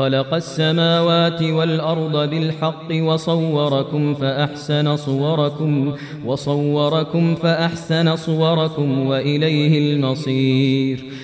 خلق السماوات والأرض بالحق وصوركم فأحسن صوركم وصوركم فأحسن صوركم وإليه المصير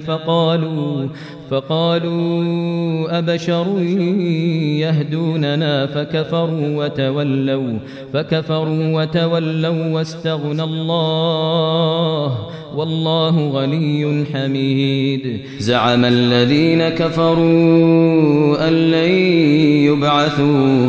فقالوا فقالوا أبشر يهدوننا؟ فكفروا وتولوا فكفروا وتولوا واستغنى الله والله غني حميد. زعم الذين كفروا أن لن يبعثوا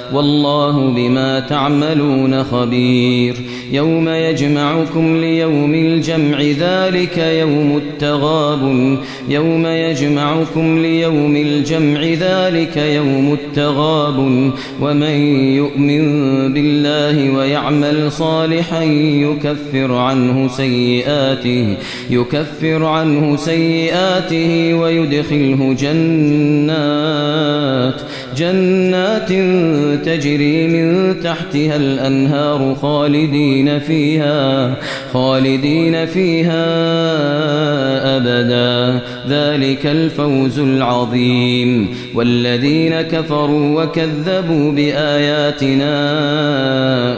والله بما تعملون خبير. يوم يجمعكم ليوم الجمع ذلك يوم التغاب. يوم يجمعكم ليوم الجمع ذلك يوم التغاب. ومن يؤمن بالله ويعمل صالحا يكفر عنه سيئاته يكفر عنه سيئاته ويدخله جنات جنات تجري من تحتها الأنهار خالدين فيها خالدين فيها أبدا. ذلك الفوز العظيم. والذين كفروا وكذبوا بآياتنا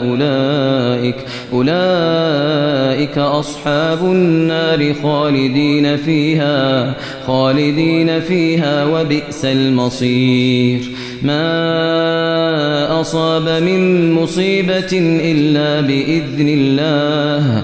أولئك أولئك أصحاب النار خالدين فيها خالدين فيها وبئس المصير. ما أصاب من مصيبة إلا بإذن الله.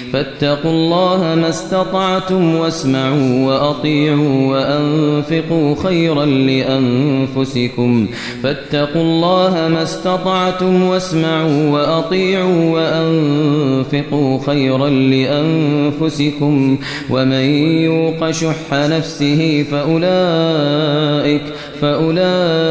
فاتقوا الله ما استطعتم واسمعوا وأطيعوا وأنفقوا خيرا لأنفسكم. فاتقوا الله ما استطعتم واسمعوا وأطيعوا وأنفقوا خيرا لأنفسكم. ومن يوق شح نفسه فأولئك فأولئك